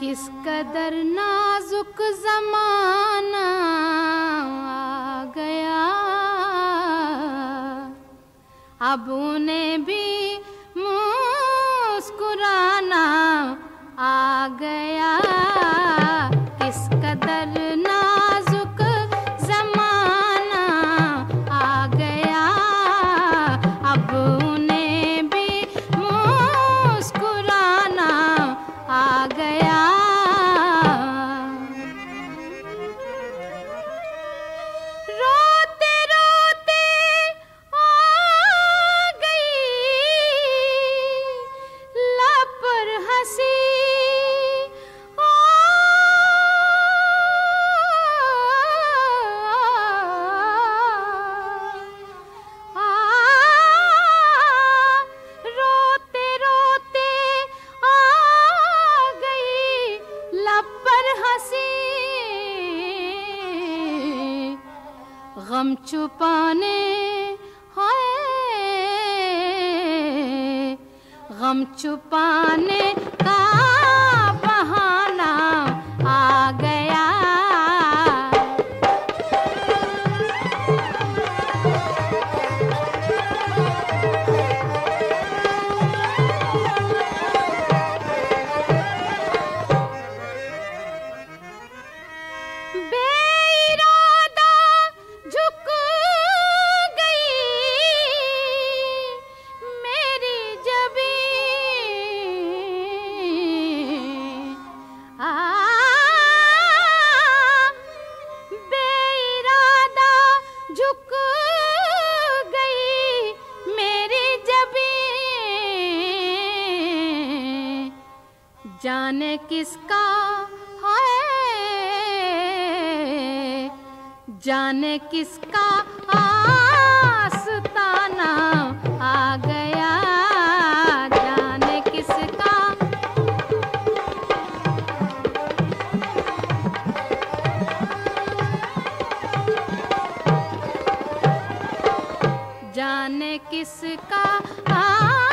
کس قدر نازک زمانہ آ گیا۔ اب انہیں بھی غم چھپانے ہائے غم چھپانے کا جھک گئی میری جبی جانے کس کا ہے؟ جانے کس کا جانے کس کا آ